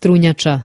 струняча.